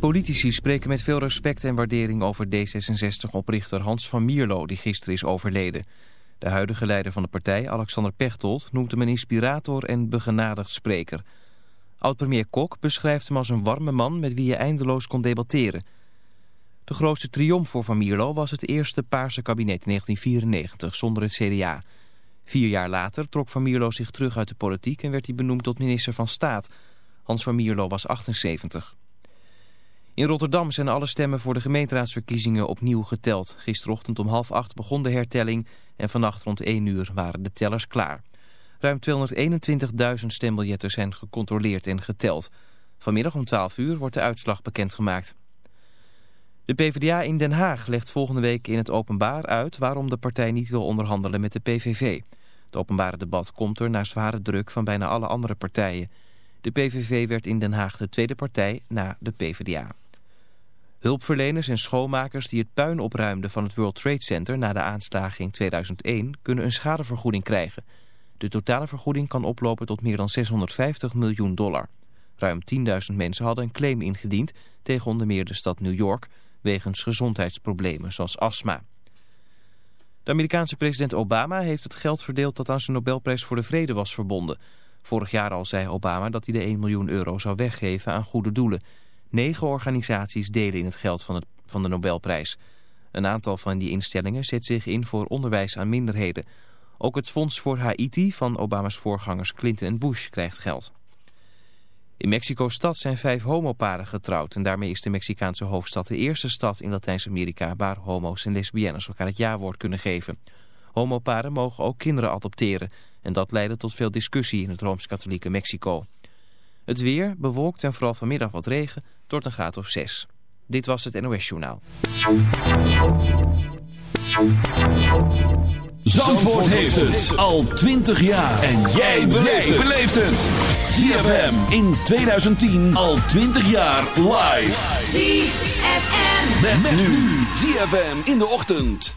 Politici spreken met veel respect en waardering over D66-oprichter Hans van Mierlo... die gisteren is overleden. De huidige leider van de partij, Alexander Pechtold, noemt hem een inspirator en begenadigd spreker. Oud-premier Kok beschrijft hem als een warme man met wie je eindeloos kon debatteren. De grootste triomf voor Van Mierlo was het eerste Paarse kabinet in 1994 zonder het CDA. Vier jaar later trok Van Mierlo zich terug uit de politiek en werd hij benoemd tot minister van Staat. Hans van Mierlo was 78. In Rotterdam zijn alle stemmen voor de gemeenteraadsverkiezingen opnieuw geteld. Gisterochtend om half acht begon de hertelling en vannacht rond 1 uur waren de tellers klaar. Ruim 221.000 stembiljetten zijn gecontroleerd en geteld. Vanmiddag om 12 uur wordt de uitslag bekendgemaakt. De PvdA in Den Haag legt volgende week in het openbaar uit waarom de partij niet wil onderhandelen met de PVV. Het openbare debat komt er na zware druk van bijna alle andere partijen. De PVV werd in Den Haag de tweede partij na de PvdA. Hulpverleners en schoonmakers die het puin opruimden van het World Trade Center na de aanslagen in 2001 kunnen een schadevergoeding krijgen. De totale vergoeding kan oplopen tot meer dan 650 miljoen dollar. Ruim 10.000 mensen hadden een claim ingediend tegen onder meer de stad New York wegens gezondheidsproblemen zoals astma. De Amerikaanse president Obama heeft het geld verdeeld dat aan zijn Nobelprijs voor de Vrede was verbonden. Vorig jaar al zei Obama dat hij de 1 miljoen euro zou weggeven aan goede doelen. Negen organisaties delen in het geld van, het, van de Nobelprijs. Een aantal van die instellingen zet zich in voor onderwijs aan minderheden. Ook het Fonds voor Haiti van Obama's voorgangers Clinton en Bush krijgt geld. In Mexico-stad zijn vijf homoparen getrouwd en daarmee is de Mexicaanse hoofdstad de eerste stad in Latijns-Amerika waar homo's en lesbiennes elkaar het ja-woord kunnen geven. Homoparen mogen ook kinderen adopteren en dat leidde tot veel discussie in het Rooms-Katholieke Mexico. Het weer bewolkt en vooral vanmiddag wat regen tot een graad of 6. Dit was het NOS Journaal. Zandvoort heeft het al 20 jaar. En jij beleeft het. ZFM in 2010 al 20 jaar live. ZFM. Met, met nu. ZFM in de ochtend.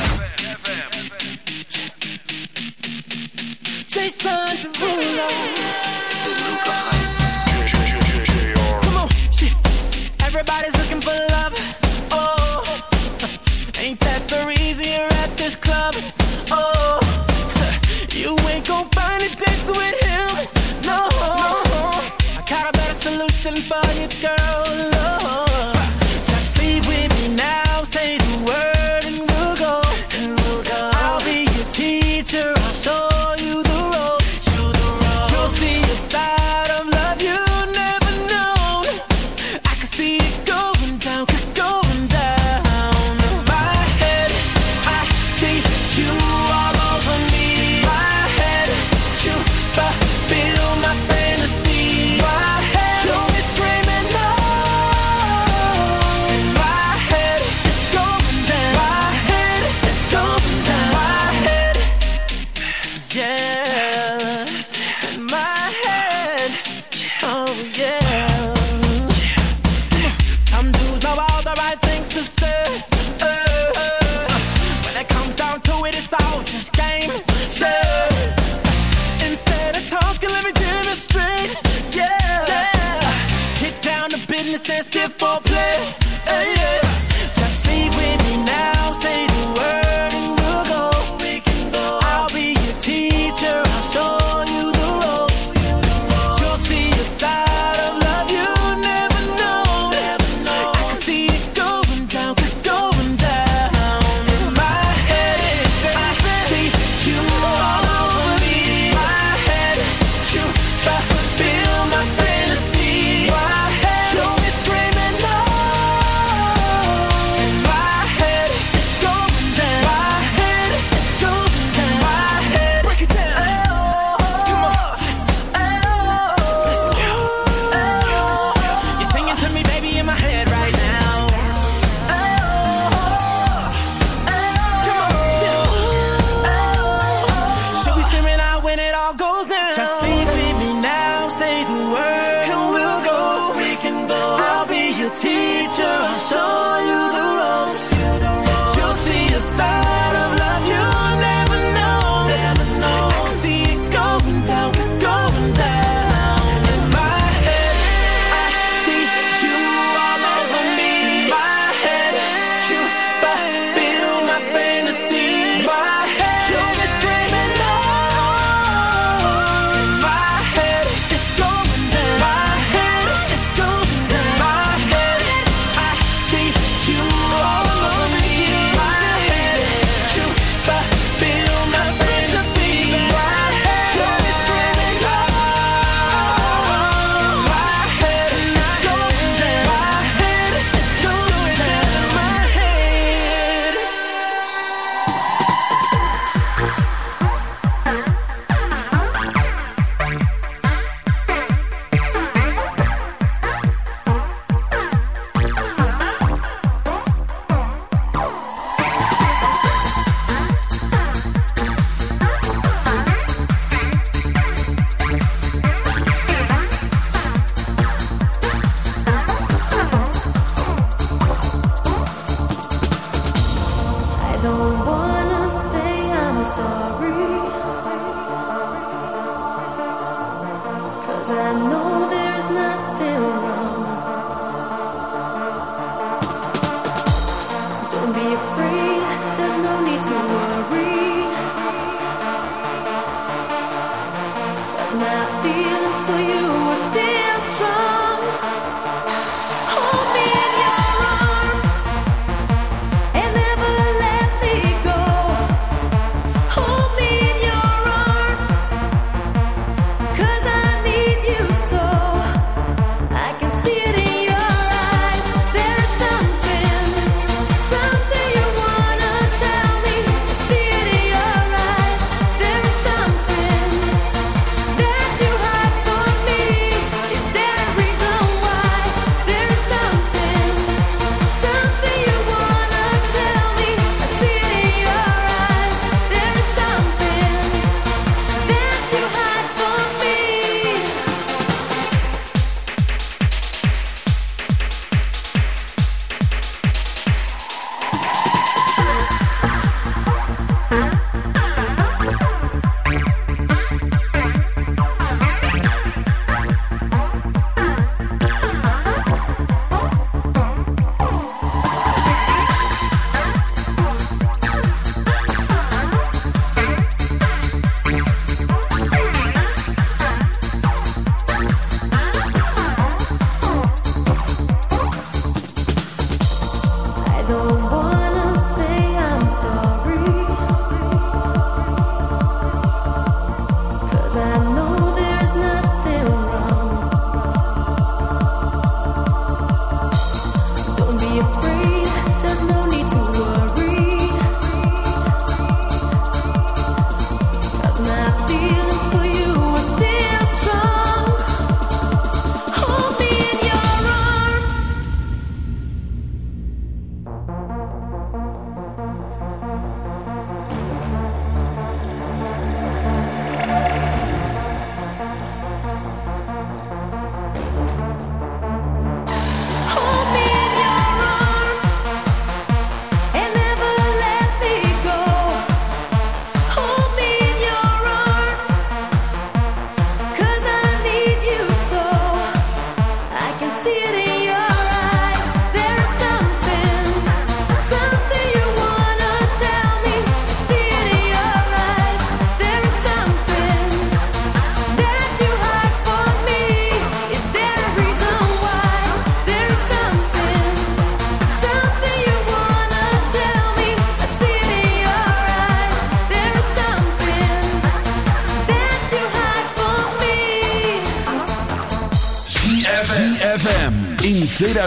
the world and we'll go. We can go. I'll be your teacher. I'll show you the ropes.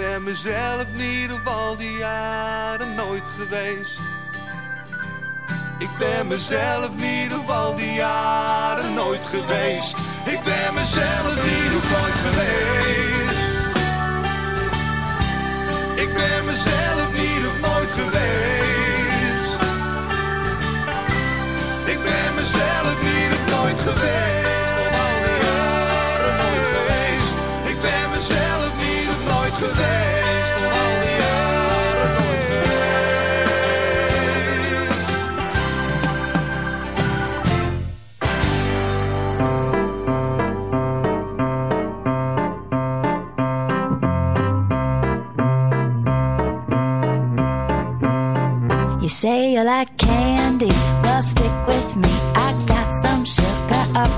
Ben mezelf niet of al die jaren nooit geweest. Ik ben mezelf niet of al die jaren nooit geweest. Ik ben mezelf niet of nooit geweest. Ik ben mezelf niet of nooit geweest. Ik ben mezelf niet of nooit geweest.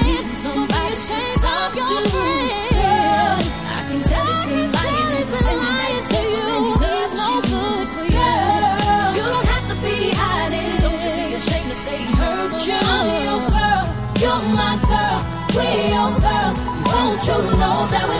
friend. Somebody shades up your to. I can tell it's been to you. Good. Girl, you don't have to be hiding. Don't you be ashamed to say he hurt you. I'm your girl. You're my girl. We're girls. Won't you know that we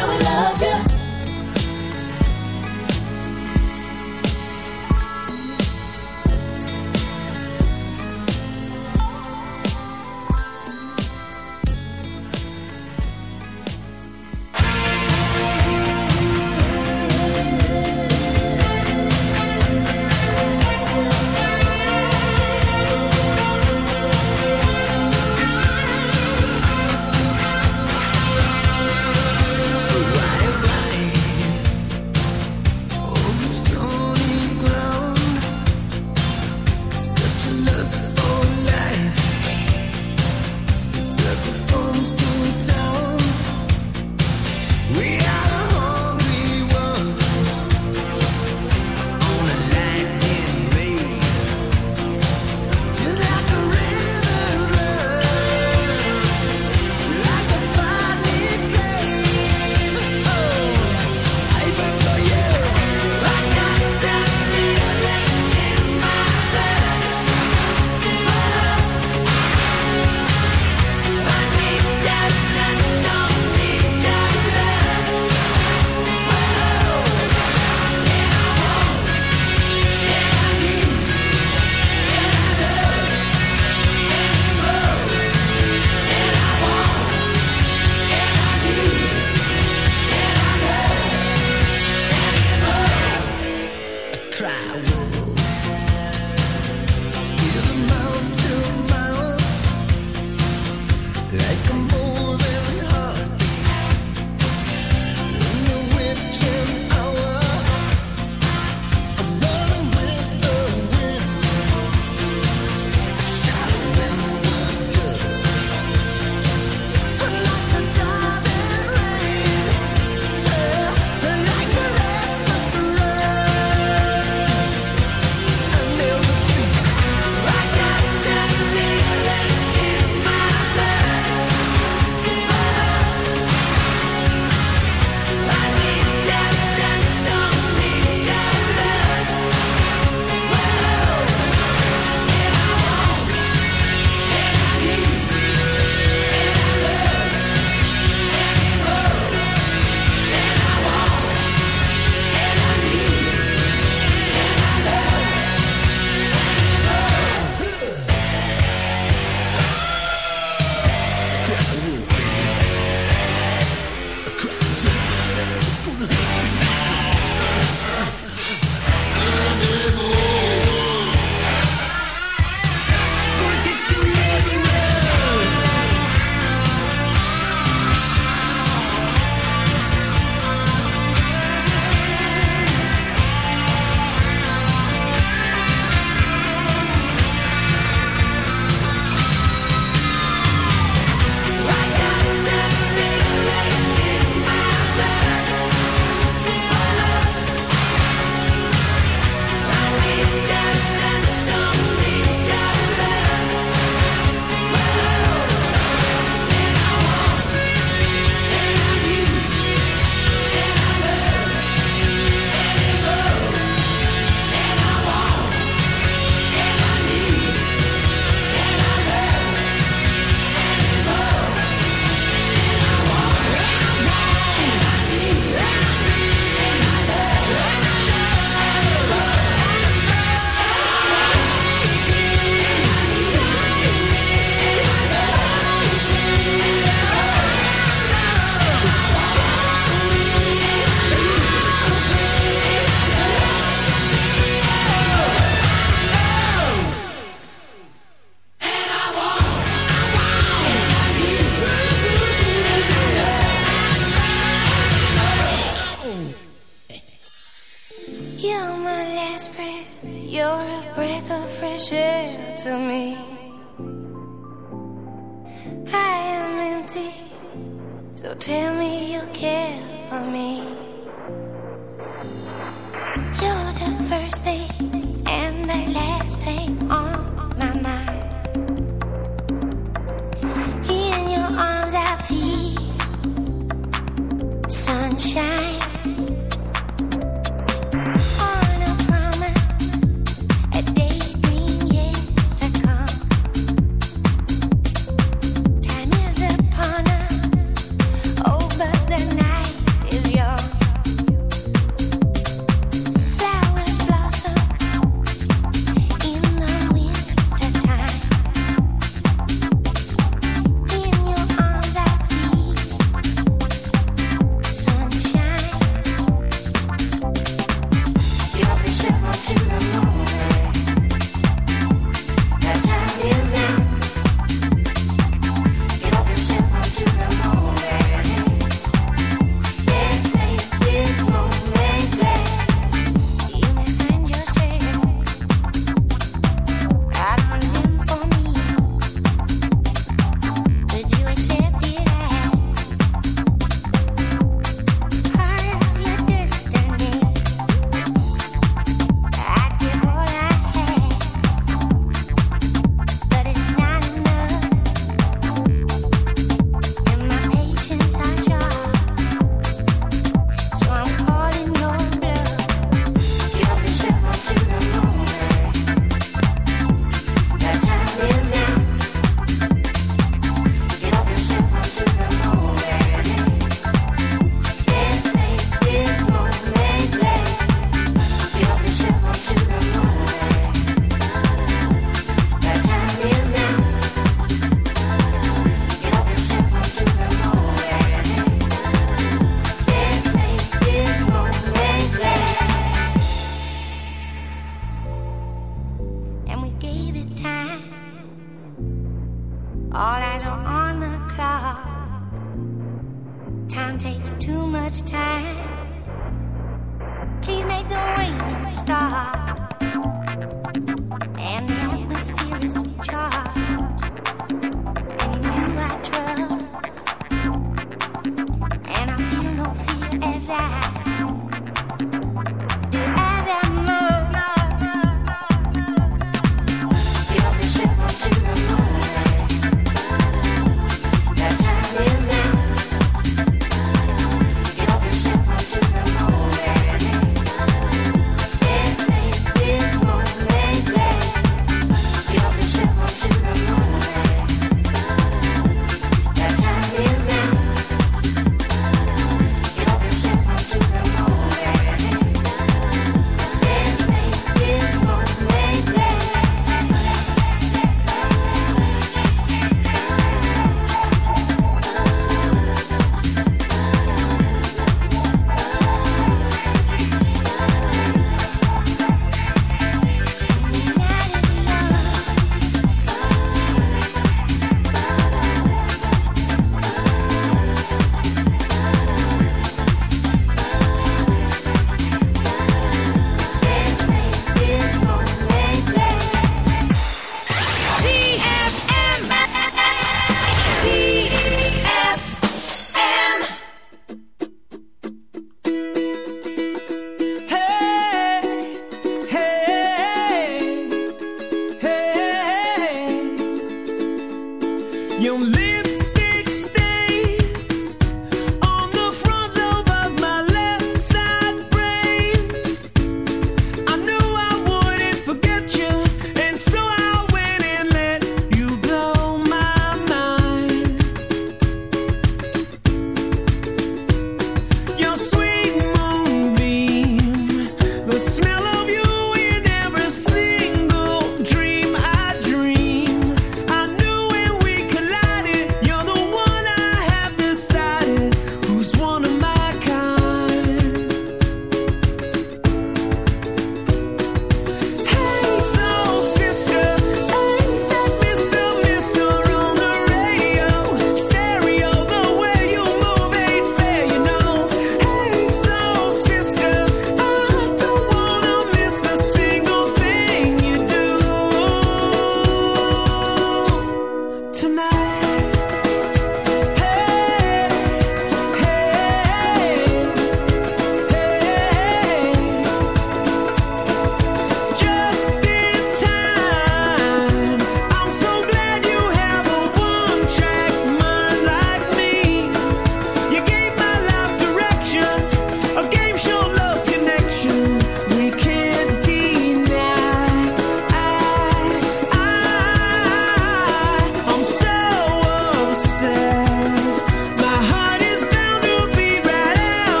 know that we love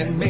and make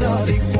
Voor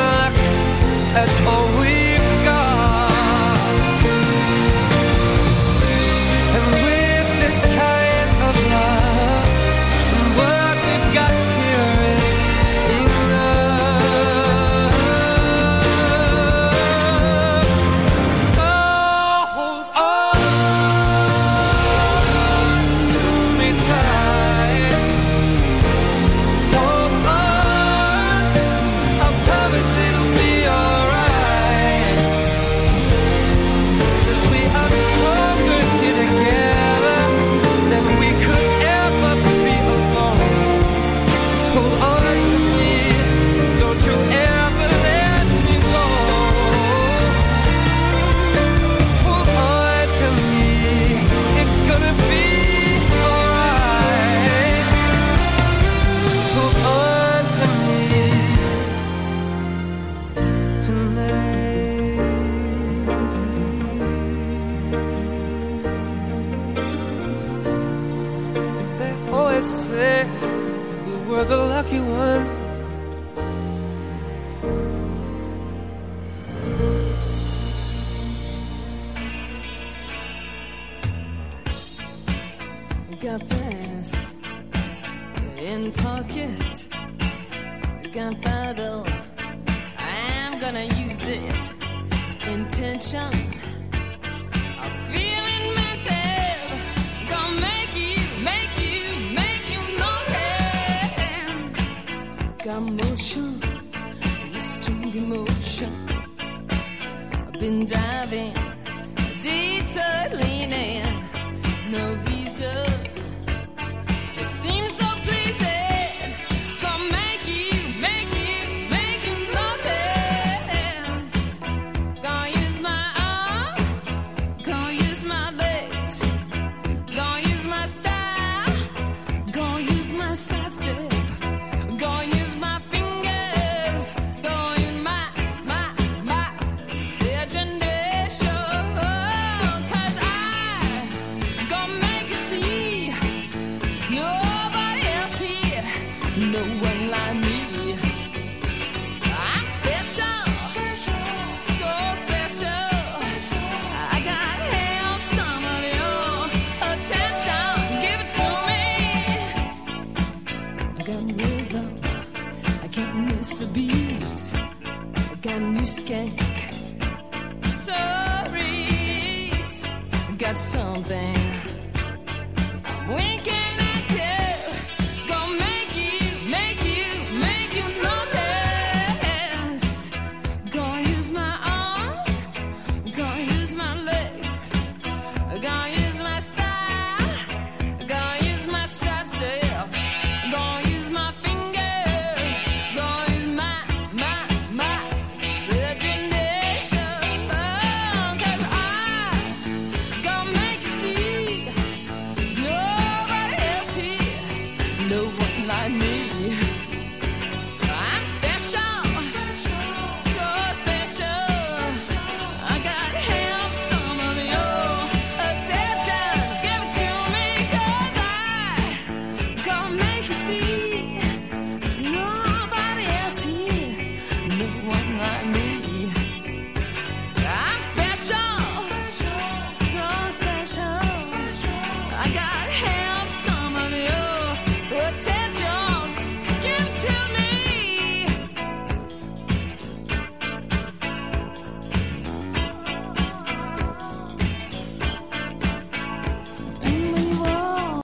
at all